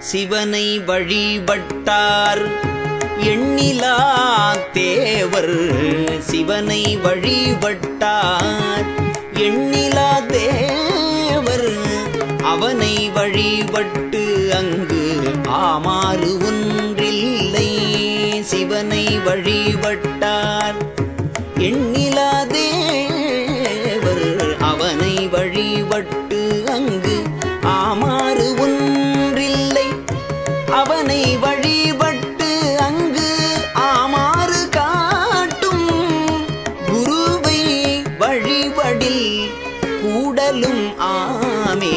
சிவனை வழிபட்டார். எண்ணிலா தேவர் சிவனை வழிபட்டார். எண்ணிலா தேவர் அவனை வழிபட்டு அங்கு ஆமாறு ஒன்றில்லை. சிவனை வழிபட்டார். எண்ணிலா அப்பனை வழிபட்டு அங்கு ஆமாறு காட்டும் குருவை வழிபடில் கூடலும் ஆமே.